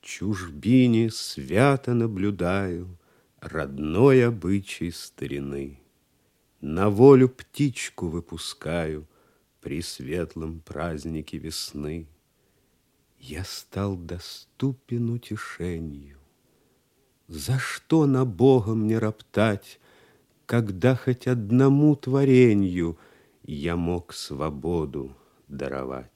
В чужбине свято наблюдаю Родной обычай старины. На волю птичку выпускаю При светлом празднике весны. Я стал доступен утешению. За что на Бога мне роптать, Когда хоть одному творенью Я мог свободу даровать?